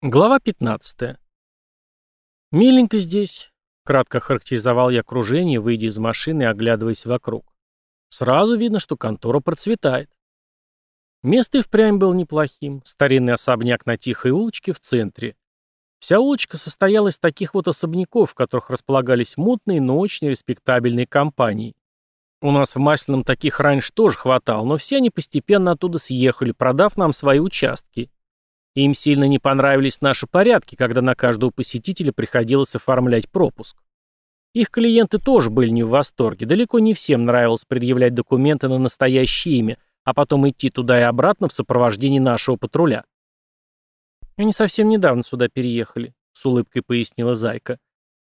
Глава 15. «Миленько здесь», — кратко характеризовал я окружение, выйдя из машины и оглядываясь вокруг. Сразу видно, что контора процветает. Место и впрямь было неплохим. Старинный особняк на тихой улочке в центре. Вся улочка состояла из таких вот особняков, в которых располагались мутные, но очень респектабельные компании. У нас в Масляном таких раньше тоже хватало, но все они постепенно оттуда съехали, продав нам свои участки. Им сильно не понравились наши порядки, когда на каждого посетителя приходилось оформлять пропуск. Их клиенты тоже были не в восторге. Далеко не всем нравилось предъявлять документы на настоящее имя, а потом идти туда и обратно в сопровождении нашего патруля. «Они совсем недавно сюда переехали», — с улыбкой пояснила Зайка.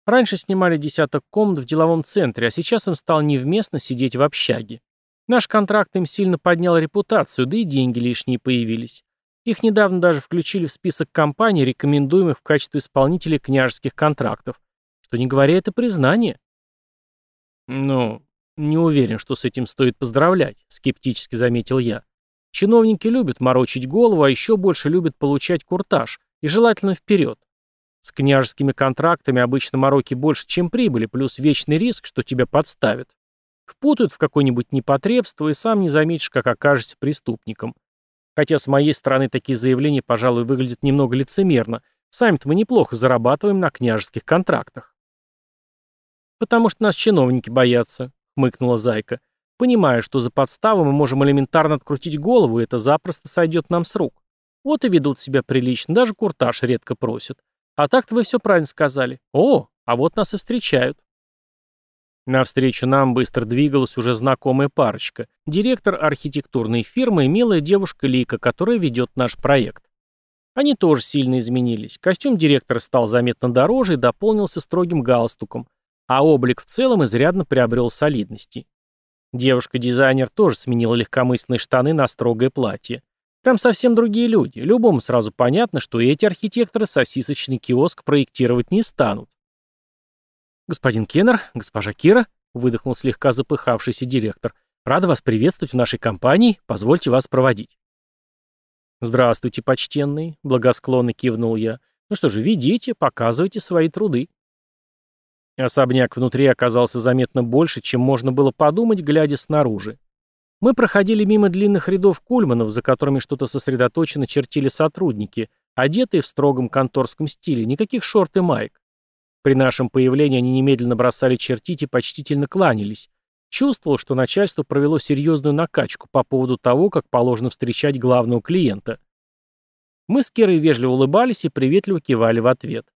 «Раньше снимали десяток комнат в деловом центре, а сейчас им стало невместно сидеть в общаге. Наш контракт им сильно поднял репутацию, да и деньги лишние появились. Их недавно даже включили в список компаний, рекомендуемых в качестве исполнителей княжеских контрактов. Что не говоря, это признание. Ну, не уверен, что с этим стоит поздравлять, скептически заметил я. Чиновники любят морочить голову, а еще больше любят получать куртаж, и желательно вперед. С княжескими контрактами обычно мороки больше, чем прибыли, плюс вечный риск, что тебя подставят. Впутают в какое-нибудь непотребство, и сам не заметишь, как окажешься преступником. Хотя с моей стороны такие заявления, пожалуй, выглядят немного лицемерно. Сами-то мы неплохо зарабатываем на княжеских контрактах. «Потому что нас чиновники боятся», — хмыкнула Зайка. «Понимая, что за подставу мы можем элементарно открутить голову, и это запросто сойдет нам с рук. Вот и ведут себя прилично, даже куртаж редко просят. А так-то вы все правильно сказали. О, а вот нас и встречают». Навстречу нам быстро двигалась уже знакомая парочка. Директор архитектурной фирмы и милая девушка Лика, которая ведет наш проект. Они тоже сильно изменились. Костюм директора стал заметно дороже и дополнился строгим галстуком, а облик в целом изрядно приобрел солидности. Девушка-дизайнер тоже сменила легкомысленные штаны на строгое платье. Там совсем другие люди. Любому сразу понятно, что эти архитекторы сосисочный киоск проектировать не станут. «Господин Кеннер, госпожа Кира», — выдохнул слегка запыхавшийся директор, — «рада вас приветствовать в нашей компании, позвольте вас проводить». «Здравствуйте, почтенный», — благосклонно кивнул я. «Ну что же, ведите, показывайте свои труды». Особняк внутри оказался заметно больше, чем можно было подумать, глядя снаружи. Мы проходили мимо длинных рядов кульманов, за которыми что-то сосредоточенно чертили сотрудники, одетые в строгом конторском стиле, никаких шорт и маек. При нашем появлении они немедленно бросали чертить и почтительно кланялись. Чувствовал, что начальство провело серьезную накачку по поводу того, как положено встречать главного клиента. Мы с Керой вежливо улыбались и приветливо кивали в ответ.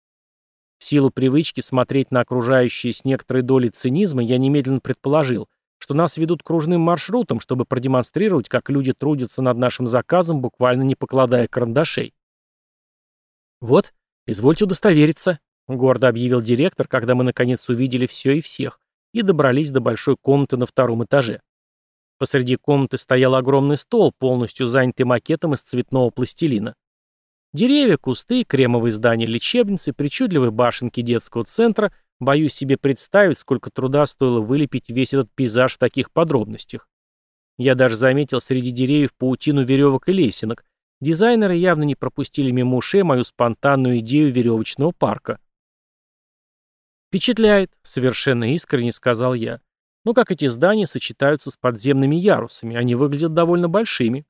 В силу привычки смотреть на окружающие с некоторой долей цинизма, я немедленно предположил, что нас ведут кружным маршрутом, чтобы продемонстрировать, как люди трудятся над нашим заказом, буквально не покладая карандашей. «Вот, извольте удостовериться», Гордо объявил директор, когда мы наконец увидели все и всех, и добрались до большой комнаты на втором этаже. Посреди комнаты стоял огромный стол, полностью занятый макетом из цветного пластилина. Деревья, кусты, кремовые здания лечебницы, причудливые башенки детского центра, боюсь себе представить, сколько труда стоило вылепить весь этот пейзаж в таких подробностях. Я даже заметил среди деревьев паутину веревок и лесенок. Дизайнеры явно не пропустили мимо ушей мою спонтанную идею веревочного парка. «Впечатляет», — совершенно искренне сказал я. «Ну как эти здания сочетаются с подземными ярусами? Они выглядят довольно большими».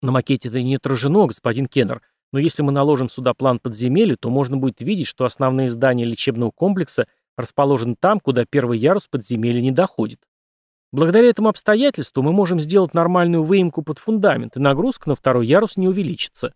«На макете это не отражено, господин Кеннер, но если мы наложим сюда план подземелья, то можно будет видеть, что основные здания лечебного комплекса расположены там, куда первый ярус подземелья не доходит. Благодаря этому обстоятельству мы можем сделать нормальную выемку под фундамент, и нагрузка на второй ярус не увеличится.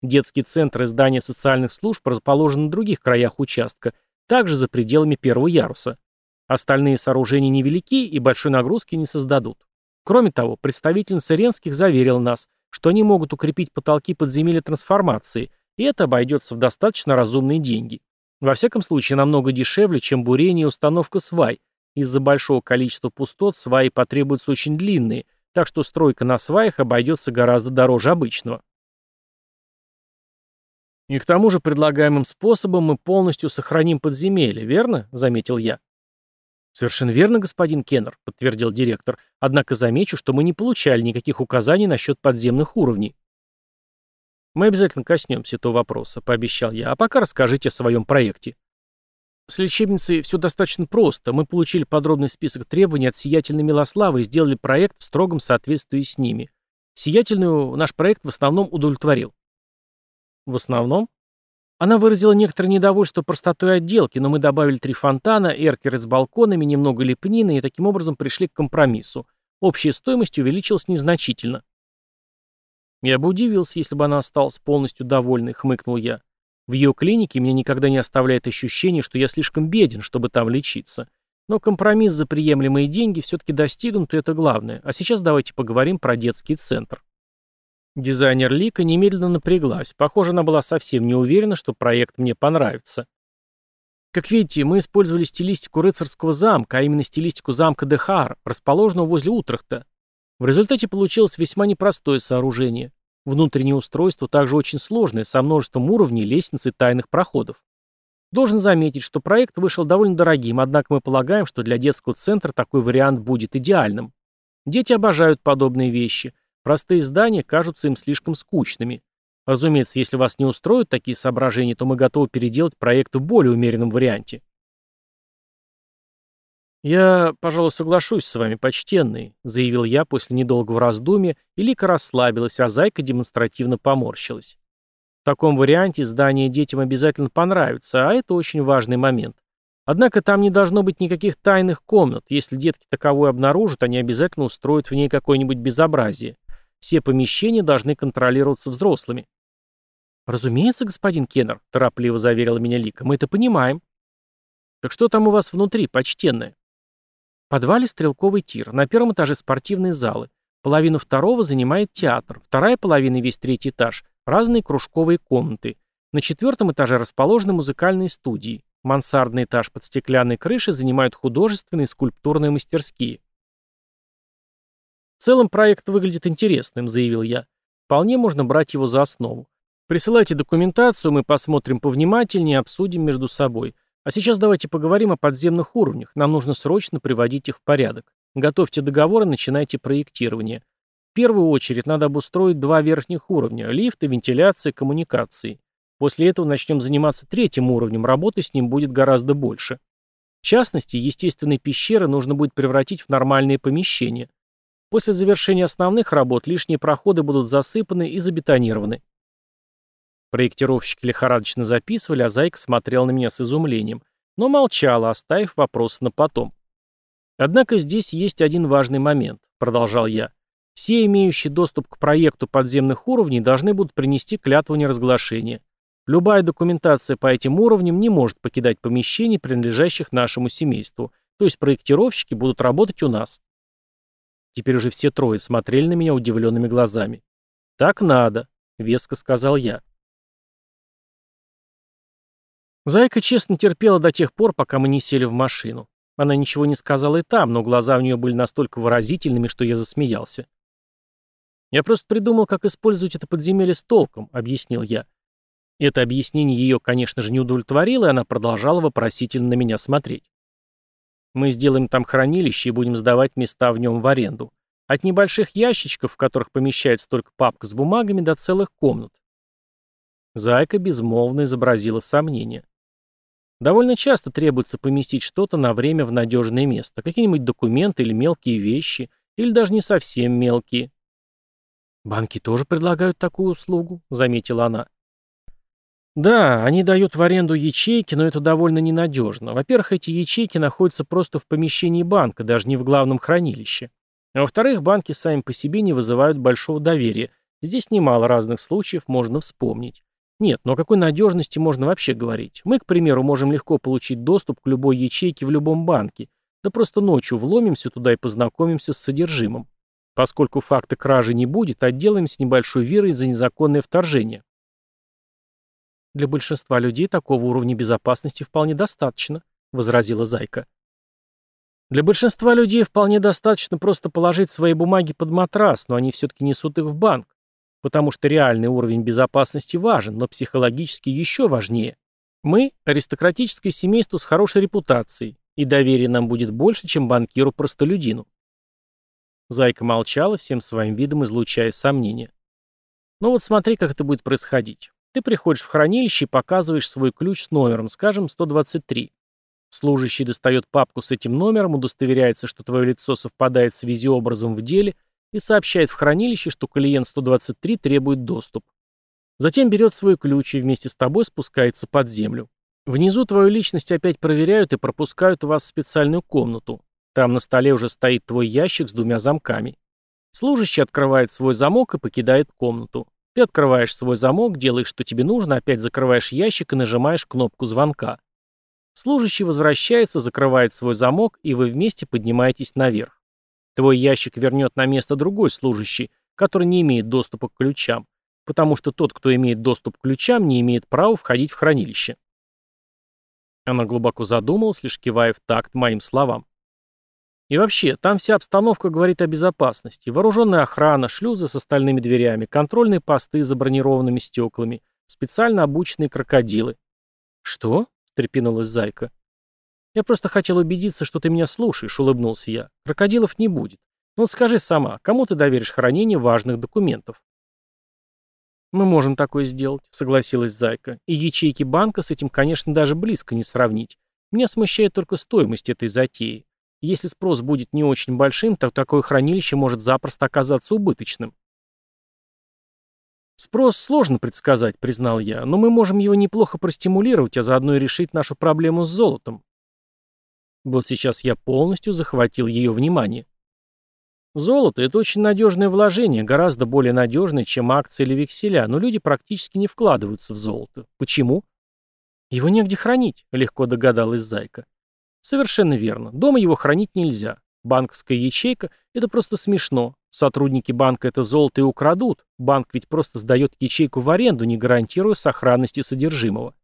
Детские центры здания социальных служб расположены на других краях участка, также за пределами первого яруса. Остальные сооружения невелики и большой нагрузки не создадут. Кроме того, представительница Ренских заверила нас, что они могут укрепить потолки подземелья трансформации, и это обойдется в достаточно разумные деньги. Во всяком случае, намного дешевле, чем бурение и установка свай. Из-за большого количества пустот сваи потребуются очень длинные, так что стройка на сваях обойдется гораздо дороже обычного. И к тому же предлагаемым способом мы полностью сохраним подземелье, верно? Заметил я. Совершенно верно, господин Кеннер, подтвердил директор. Однако замечу, что мы не получали никаких указаний насчет подземных уровней. Мы обязательно коснемся этого вопроса, пообещал я, а пока расскажите о своем проекте. С лечебницей все достаточно просто. Мы получили подробный список требований от Сиятельной Милославы и сделали проект в строгом соответствии с ними. Сиятельную наш проект в основном удовлетворил. В основном? Она выразила некоторое недовольство простотой отделки, но мы добавили три фонтана, эркеры с балконами, немного лепнины и таким образом пришли к компромиссу. Общая стоимость увеличилась незначительно. Я бы удивился, если бы она осталась полностью довольной, хмыкнул я. В ее клинике меня никогда не оставляет ощущение, что я слишком беден, чтобы там лечиться. Но компромисс за приемлемые деньги все-таки достигнут, и это главное. А сейчас давайте поговорим про детский центр. Дизайнер Лика немедленно напряглась. Похоже, она была совсем не уверена, что проект мне понравится. Как видите, мы использовали стилистику рыцарского замка, а именно стилистику замка Дехар, расположенного возле Утрахта. В результате получилось весьма непростое сооружение. Внутреннее устройство также очень сложное, со множеством уровней, лестниц и тайных проходов. Должен заметить, что проект вышел довольно дорогим, однако мы полагаем, что для детского центра такой вариант будет идеальным. Дети обожают подобные вещи – Простые здания кажутся им слишком скучными. Разумеется, если вас не устроят такие соображения, то мы готовы переделать проект в более умеренном варианте. «Я, пожалуй, соглашусь с вами, почтенный», — заявил я после недолгого раздумья, и Лика расслабилась, а Зайка демонстративно поморщилась. В таком варианте здание детям обязательно понравится, а это очень важный момент. Однако там не должно быть никаких тайных комнат. Если детки таковой обнаружат, они обязательно устроят в ней какое-нибудь безобразие. Все помещения должны контролироваться взрослыми. «Разумеется, господин Кеннер», — торопливо заверила меня Лика, — «мы это понимаем». «Так что там у вас внутри, почтенное?» В подвале стрелковый тир, на первом этаже спортивные залы. Половину второго занимает театр, вторая половина и весь третий этаж – разные кружковые комнаты. На четвертом этаже расположены музыкальные студии. Мансардный этаж под стеклянной крышей занимают художественные и скульптурные мастерские. В целом проект выглядит интересным, заявил я. Вполне можно брать его за основу. Присылайте документацию, мы посмотрим повнимательнее, обсудим между собой. А сейчас давайте поговорим о подземных уровнях. Нам нужно срочно приводить их в порядок. Готовьте договоры, начинайте проектирование. В первую очередь надо обустроить два верхних уровня – лифты, вентиляция, коммуникации. После этого начнем заниматься третьим уровнем, работы с ним будет гораздо больше. В частности, естественные пещеры нужно будет превратить в нормальные помещения. После завершения основных работ лишние проходы будут засыпаны и забетонированы. Проектировщики лихорадочно записывали, а Зайка смотрел на меня с изумлением, но молчала, оставив вопрос на потом. «Однако здесь есть один важный момент», — продолжал я. «Все имеющие доступ к проекту подземных уровней должны будут принести клятву неразглашения. Любая документация по этим уровням не может покидать помещений, принадлежащих нашему семейству, то есть проектировщики будут работать у нас. Теперь уже все трое смотрели на меня удивленными глазами. «Так надо», — веско сказал я. Зайка честно терпела до тех пор, пока мы не сели в машину. Она ничего не сказала и там, но глаза у нее были настолько выразительными, что я засмеялся. «Я просто придумал, как использовать это подземелье с толком», — объяснил я. Это объяснение ее, конечно же, не удовлетворило, и она продолжала вопросительно на меня смотреть. Мы сделаем там хранилище и будем сдавать места в нем в аренду. От небольших ящичков, в которых помещается только папка с бумагами, до целых комнат. Зайка безмолвно изобразила сомнение. Довольно часто требуется поместить что-то на время в надежное место. Какие-нибудь документы или мелкие вещи, или даже не совсем мелкие. «Банки тоже предлагают такую услугу», — заметила она. Да, они дают в аренду ячейки, но это довольно ненадежно. Во-первых, эти ячейки находятся просто в помещении банка, даже не в главном хранилище. А во-вторых, банки сами по себе не вызывают большого доверия. Здесь немало разных случаев можно вспомнить. Нет, но о какой надежности можно вообще говорить? Мы, к примеру, можем легко получить доступ к любой ячейке в любом банке. Да просто ночью вломимся туда и познакомимся с содержимым. Поскольку факта кражи не будет, отделаемся небольшой верой за незаконное вторжение. Для большинства людей такого уровня безопасности вполне достаточно, возразила Зайка. Для большинства людей вполне достаточно просто положить свои бумаги под матрас, но они все-таки несут их в банк, потому что реальный уровень безопасности важен, но психологически еще важнее. Мы – аристократическое семейство с хорошей репутацией, и доверие нам будет больше, чем банкиру-простолюдину. Зайка молчала, всем своим видом излучая сомнения. Ну вот смотри, как это будет происходить. Ты приходишь в хранилище и показываешь свой ключ с номером, скажем, 123. Служащий достает папку с этим номером, удостоверяется, что твое лицо совпадает с визиобразом в деле и сообщает в хранилище, что клиент 123 требует доступ. Затем берет свой ключ и вместе с тобой спускается под землю. Внизу твою личность опять проверяют и пропускают вас в специальную комнату. Там на столе уже стоит твой ящик с двумя замками. Служащий открывает свой замок и покидает комнату. Ты открываешь свой замок, делаешь, что тебе нужно, опять закрываешь ящик и нажимаешь кнопку звонка. Служащий возвращается, закрывает свой замок, и вы вместе поднимаетесь наверх. Твой ящик вернет на место другой служащий, который не имеет доступа к ключам, потому что тот, кто имеет доступ к ключам, не имеет права входить в хранилище. Она глубоко задумалась, лишь кивая в такт моим словам. И вообще, там вся обстановка говорит о безопасности. Вооруженная охрана, шлюзы с остальными дверями, контрольные посты за бронированными стеклами, специально обученные крокодилы. «Что?» — встрепенулась Зайка. «Я просто хотел убедиться, что ты меня слушаешь», — улыбнулся я. «Крокодилов не будет. Ну скажи сама, кому ты доверишь хранение важных документов?» «Мы можем такое сделать», — согласилась Зайка. «И ячейки банка с этим, конечно, даже близко не сравнить. Меня смущает только стоимость этой затеи. Если спрос будет не очень большим, то такое хранилище может запросто оказаться убыточным». «Спрос сложно предсказать», — признал я, «но мы можем его неплохо простимулировать, а заодно и решить нашу проблему с золотом». Вот сейчас я полностью захватил ее внимание. Золото – это очень надежное вложение, гораздо более надежное, чем акции или векселя, но люди практически не вкладываются в золото. Почему? Его негде хранить, легко догадалась Зайка. Совершенно верно. Дома его хранить нельзя. Банковская ячейка – это просто смешно. Сотрудники банка это золото и украдут. Банк ведь просто сдает ячейку в аренду, не гарантируя сохранности содержимого.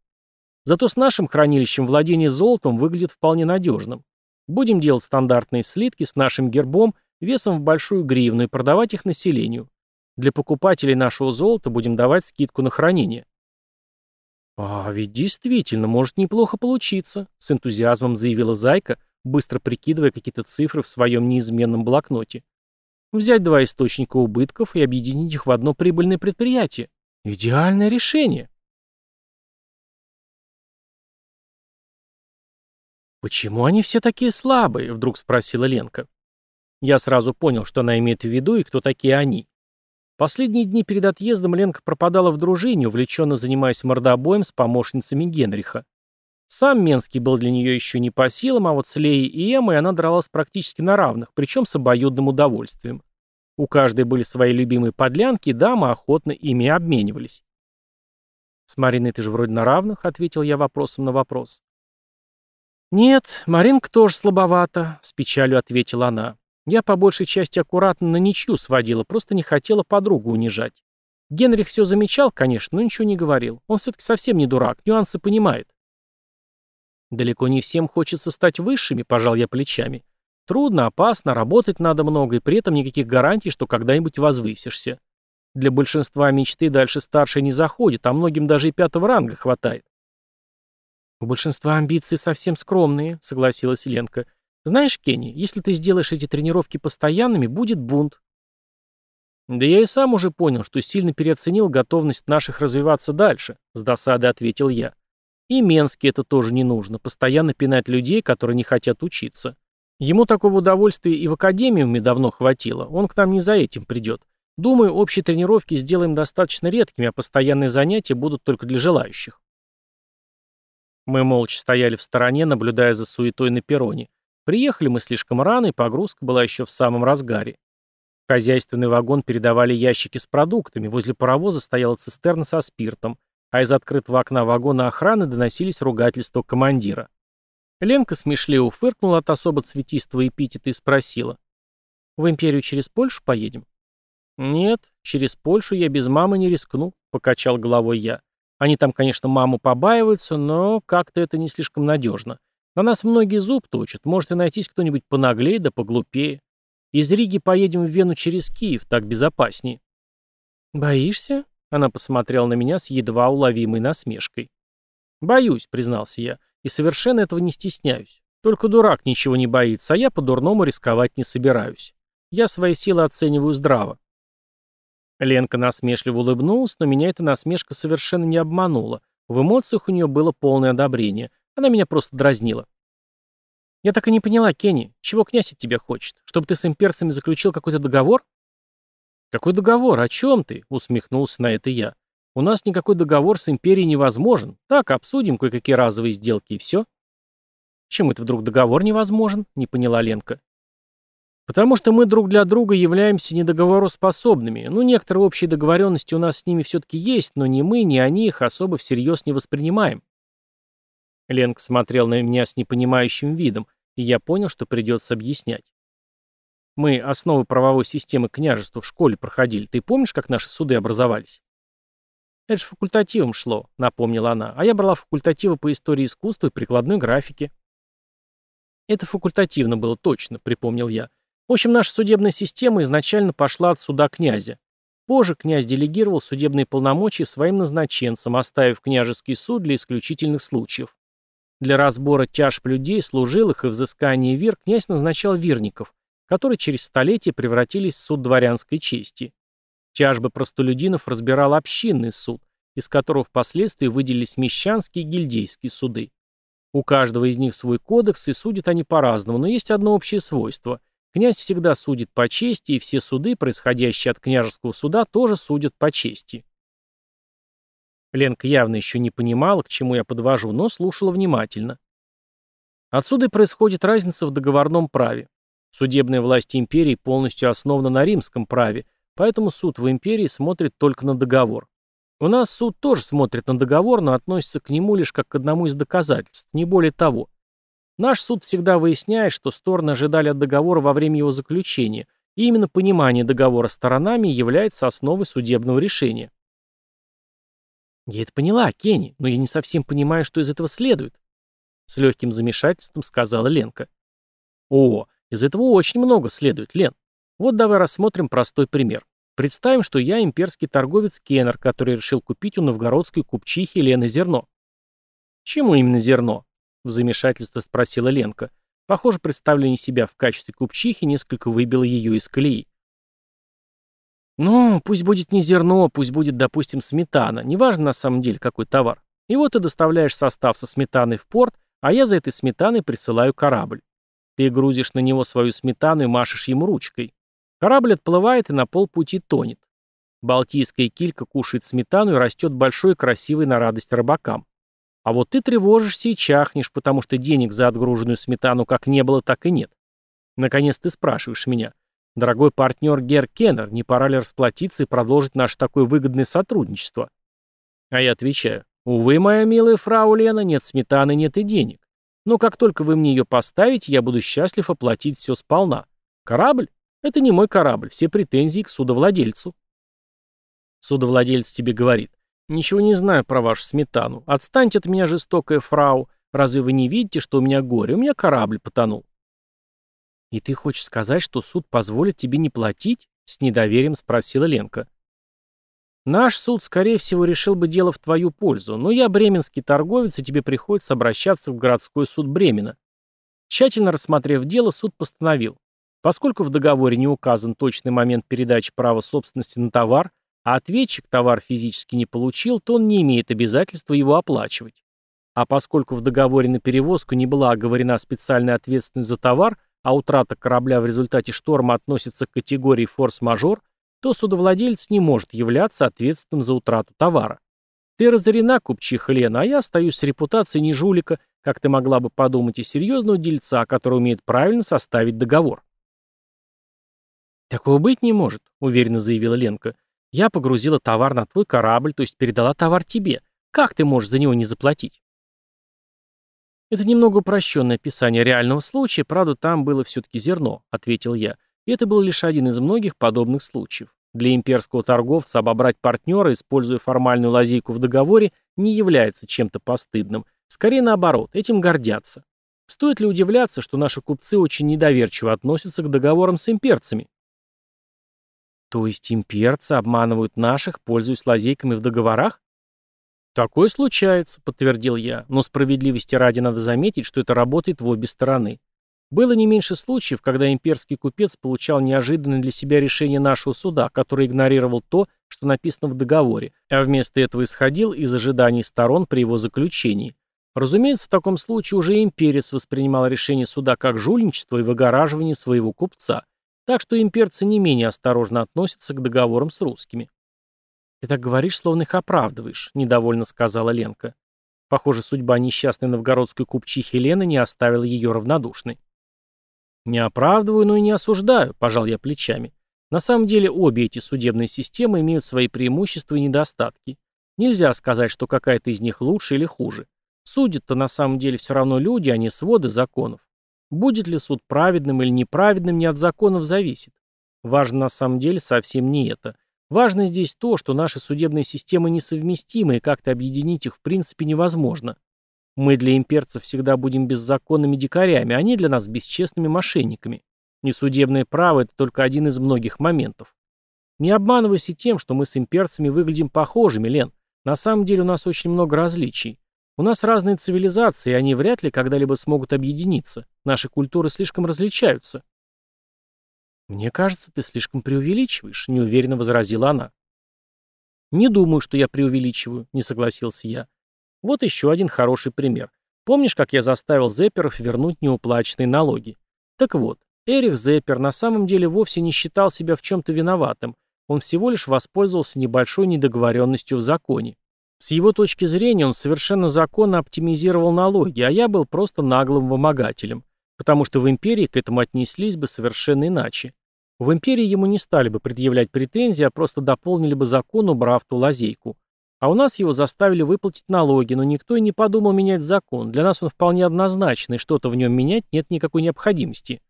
Зато с нашим хранилищем владение золотом выглядит вполне надежным. Будем делать стандартные слитки с нашим гербом – весом в большую гривну и продавать их населению. Для покупателей нашего золота будем давать скидку на хранение. «А ведь действительно может неплохо получиться», — с энтузиазмом заявила Зайка, быстро прикидывая какие-то цифры в своем неизменном блокноте. «Взять два источника убытков и объединить их в одно прибыльное предприятие. Идеальное решение». «Почему они все такие слабые?» — вдруг спросила Ленка. Я сразу понял, что она имеет в виду и кто такие они. Последние дни перед отъездом Ленка пропадала в дружине, увлеченно занимаясь мордобоем с помощницами Генриха. Сам Менский был для нее еще не по силам, а вот с Леей и Эммой она дралась практически на равных, причем с обоюдным удовольствием. У каждой были свои любимые подлянки, дамы охотно ими обменивались. «С Мариной ты же вроде на равных», — ответил я вопросом на вопрос. «Нет, Маринка тоже слабовата», — с печалью ответила она. Я по большей части аккуратно на ничью сводила, просто не хотела подругу унижать. Генрих все замечал, конечно, но ничего не говорил. Он все-таки совсем не дурак, нюансы понимает. Далеко не всем хочется стать высшими, пожал я плечами. Трудно, опасно, работать надо много, и при этом никаких гарантий, что когда-нибудь возвысишься. Для большинства мечты дальше старшей не заходит, а многим даже и пятого ранга хватает. У большинства амбиции совсем скромные, согласилась Ленка. Знаешь, Кенни, если ты сделаешь эти тренировки постоянными, будет бунт. Да я и сам уже понял, что сильно переоценил готовность наших развиваться дальше, с досадой ответил я. И Менски это тоже не нужно, постоянно пинать людей, которые не хотят учиться. Ему такого удовольствия и в академиуме давно хватило, он к нам не за этим придет. Думаю, общие тренировки сделаем достаточно редкими, а постоянные занятия будут только для желающих. Мы молча стояли в стороне, наблюдая за суетой на перроне. Приехали мы слишком рано, и погрузка была еще в самом разгаре. В хозяйственный вагон передавали ящики с продуктами, возле паровоза стояла цистерна со спиртом, а из открытого окна вагона охраны доносились ругательства командира. Ленка смешливо фыркнула от особо цветистого эпитета и спросила. «В империю через Польшу поедем?» «Нет, через Польшу я без мамы не рискну», — покачал головой я. «Они там, конечно, маму побаиваются, но как-то это не слишком надежно. На нас многие зуб точат, может и найтись кто-нибудь понаглее да поглупее. Из Риги поедем в Вену через Киев, так безопаснее». «Боишься?» — она посмотрела на меня с едва уловимой насмешкой. «Боюсь», — признался я, — «и совершенно этого не стесняюсь. Только дурак ничего не боится, а я по-дурному рисковать не собираюсь. Я свои силы оцениваю здраво». Ленка насмешливо улыбнулась, но меня эта насмешка совершенно не обманула. В эмоциях у нее было полное одобрение. Она меня просто дразнила. «Я так и не поняла, Кенни, чего князь от тебя хочет? Чтобы ты с имперцами заключил какой-то договор?» «Какой договор? О чем ты?» — усмехнулся на это я. «У нас никакой договор с империей невозможен. Так, обсудим кое-какие разовые сделки и все». «Чем это вдруг договор невозможен?» — не поняла Ленка. «Потому что мы друг для друга являемся недоговороспособными. Ну, некоторые общие договоренности у нас с ними все-таки есть, но ни мы, ни они их особо всерьез не воспринимаем». Ленка смотрел на меня с непонимающим видом, и я понял, что придется объяснять. Мы основы правовой системы княжества в школе проходили. Ты помнишь, как наши суды образовались? Это же факультативом шло, напомнила она. А я брала факультативы по истории искусства и прикладной графике. Это факультативно было точно, припомнил я. В общем, наша судебная система изначально пошла от суда князя. Позже князь делегировал судебные полномочия своим назначенцам, оставив княжеский суд для исключительных случаев. Для разбора тяжб людей, служилых и взыскания вир князь назначал вирников, которые через столетия превратились в суд дворянской чести. Тяжбы простолюдинов разбирал общинный суд, из которого впоследствии выделились мещанские и гильдейские суды. У каждого из них свой кодекс, и судят они по-разному, но есть одно общее свойство. Князь всегда судит по чести, и все суды, происходящие от княжеского суда, тоже судят по чести. Ленка явно еще не понимала, к чему я подвожу, но слушала внимательно. Отсюда и происходит разница в договорном праве. Судебная власть империи полностью основана на римском праве, поэтому суд в империи смотрит только на договор. У нас суд тоже смотрит на договор, но относится к нему лишь как к одному из доказательств, не более того. Наш суд всегда выясняет, что стороны ожидали от договора во время его заключения, и именно понимание договора сторонами является основой судебного решения. «Я это поняла, Кенни, но я не совсем понимаю, что из этого следует», — с легким замешательством сказала Ленка. «О, из этого очень много следует, Лен. Вот давай рассмотрим простой пример. Представим, что я имперский торговец Кеннер, который решил купить у новгородской купчихи Лены зерно». «Чему именно зерно?» — в замешательстве спросила Ленка. Похоже, представление себя в качестве купчихи несколько выбило ее из колеи. Ну, пусть будет не зерно, пусть будет, допустим, сметана. Неважно на самом деле, какой товар. И вот ты доставляешь состав со сметаной в порт, а я за этой сметаной присылаю корабль. Ты грузишь на него свою сметану и машешь ему ручкой. Корабль отплывает и на полпути тонет. Балтийская килька кушает сметану и растет большой и красивой на радость рыбакам. А вот ты тревожишься и чахнешь, потому что денег за отгруженную сметану как не было, так и нет. Наконец ты спрашиваешь меня, Дорогой партнер Гер Кеннер, не пора ли расплатиться и продолжить наше такое выгодное сотрудничество? А я отвечаю, увы, моя милая фрау Лена, нет сметаны, нет и денег. Но как только вы мне ее поставите, я буду счастлив оплатить все сполна. Корабль? Это не мой корабль, все претензии к судовладельцу. Судовладелец тебе говорит, ничего не знаю про вашу сметану. Отстаньте от меня, жестокая фрау. Разве вы не видите, что у меня горе? У меня корабль потонул. «И ты хочешь сказать, что суд позволит тебе не платить?» — с недоверием спросила Ленка. «Наш суд, скорее всего, решил бы дело в твою пользу, но я бременский торговец, и тебе приходится обращаться в городской суд Бремена». Тщательно рассмотрев дело, суд постановил, поскольку в договоре не указан точный момент передачи права собственности на товар, а ответчик товар физически не получил, то он не имеет обязательства его оплачивать. А поскольку в договоре на перевозку не была оговорена специальная ответственность за товар, а утрата корабля в результате шторма относится к категории форс-мажор, то судовладелец не может являться ответственным за утрату товара. Ты разорена, купчиха Лена, а я остаюсь с репутацией не жулика, как ты могла бы подумать, и серьезного дельца, который умеет правильно составить договор. «Такого быть не может», — уверенно заявила Ленка. «Я погрузила товар на твой корабль, то есть передала товар тебе. Как ты можешь за него не заплатить?» «Это немного упрощенное описание реального случая, правда, там было все-таки зерно», — ответил я. И это был лишь один из многих подобных случаев. Для имперского торговца обобрать партнера, используя формальную лазейку в договоре, не является чем-то постыдным. Скорее наоборот, этим гордятся. Стоит ли удивляться, что наши купцы очень недоверчиво относятся к договорам с имперцами? То есть имперцы обманывают наших, пользуясь лазейками в договорах? «Такое случается», — подтвердил я, но справедливости ради надо заметить, что это работает в обе стороны. Было не меньше случаев, когда имперский купец получал неожиданное для себя решение нашего суда, который игнорировал то, что написано в договоре, а вместо этого исходил из ожиданий сторон при его заключении. Разумеется, в таком случае уже имперец воспринимал решение суда как жульничество и выгораживание своего купца, так что имперцы не менее осторожно относятся к договорам с русскими. «Ты так говоришь, словно их оправдываешь», — недовольно сказала Ленка. Похоже, судьба несчастной новгородской купчихи Лены не оставила ее равнодушной. «Не оправдываю, но и не осуждаю», – пожал я плечами. На самом деле обе эти судебные системы имеют свои преимущества и недостатки. Нельзя сказать, что какая-то из них лучше или хуже. Судят-то на самом деле все равно люди, а не своды законов. Будет ли суд праведным или неправедным, не от законов зависит. Важно на самом деле совсем не это. Важно здесь то, что наши судебные системы несовместимы, и как-то объединить их в принципе невозможно. Мы для имперцев всегда будем беззаконными дикарями, они для нас бесчестными мошенниками. Несудебное право – это только один из многих моментов. Не обманывайся тем, что мы с имперцами выглядим похожими, Лен. На самом деле у нас очень много различий. У нас разные цивилизации, и они вряд ли когда-либо смогут объединиться. Наши культуры слишком различаются. «Мне кажется, ты слишком преувеличиваешь», — неуверенно возразила она. «Не думаю, что я преувеличиваю», — не согласился я. Вот еще один хороший пример. Помнишь, как я заставил Зепперов вернуть неуплаченные налоги? Так вот, Эрих Зеппер на самом деле вовсе не считал себя в чем-то виноватым, он всего лишь воспользовался небольшой недоговоренностью в законе. С его точки зрения он совершенно законно оптимизировал налоги, а я был просто наглым вымогателем, потому что в империи к этому отнеслись бы совершенно иначе. В империи ему не стали бы предъявлять претензии, а просто дополнили бы закон, убрав ту лазейку. А у нас его заставили выплатить налоги, но никто и не подумал менять закон. Для нас он вполне однозначный, что-то в нем менять нет никакой необходимости.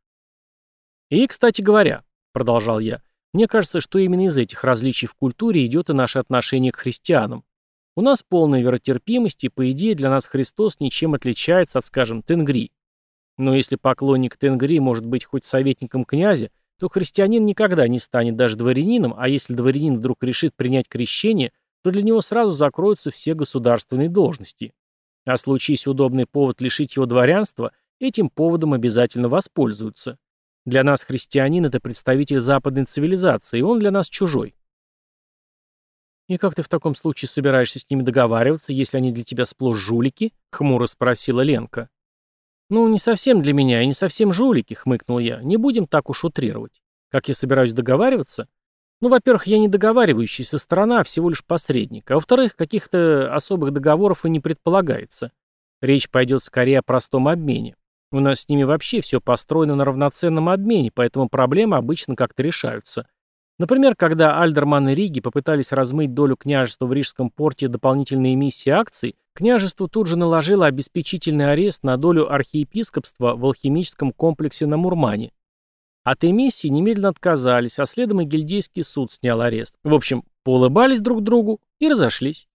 И, кстати говоря, продолжал я, мне кажется, что именно из этих различий в культуре идет и наше отношение к христианам. У нас полная веротерпимость, и, по идее, для нас Христос ничем отличается от, скажем, Тенгри. Но если поклонник Тенгри может быть хоть советником князя, то христианин никогда не станет даже дворянином, а если дворянин вдруг решит принять крещение, то для него сразу закроются все государственные должности. А случись удобный повод лишить его дворянства, этим поводом обязательно воспользуются. Для нас христианин – это представитель западной цивилизации, и он для нас чужой. «И как ты в таком случае собираешься с ними договариваться, если они для тебя сплошь жулики?» — хмуро спросила Ленка. «Ну, не совсем для меня и не совсем жулики», — хмыкнул я. «Не будем так уж утрировать. Как я собираюсь договариваться? Ну, во-первых, я не договаривающаяся сторона, а всего лишь посредник. А во-вторых, каких-то особых договоров и не предполагается. Речь пойдет скорее о простом обмене. У нас с ними вообще все построено на равноценном обмене, поэтому проблемы обычно как-то решаются. Например, когда Альдерман и Риги попытались размыть долю княжества в Рижском порте дополнительной эмиссии акций, княжество тут же наложило обеспечительный арест на долю архиепископства в алхимическом комплексе на Мурмане. От эмиссии немедленно отказались, а следом и гильдейский суд снял арест. В общем, поулыбались друг другу и разошлись.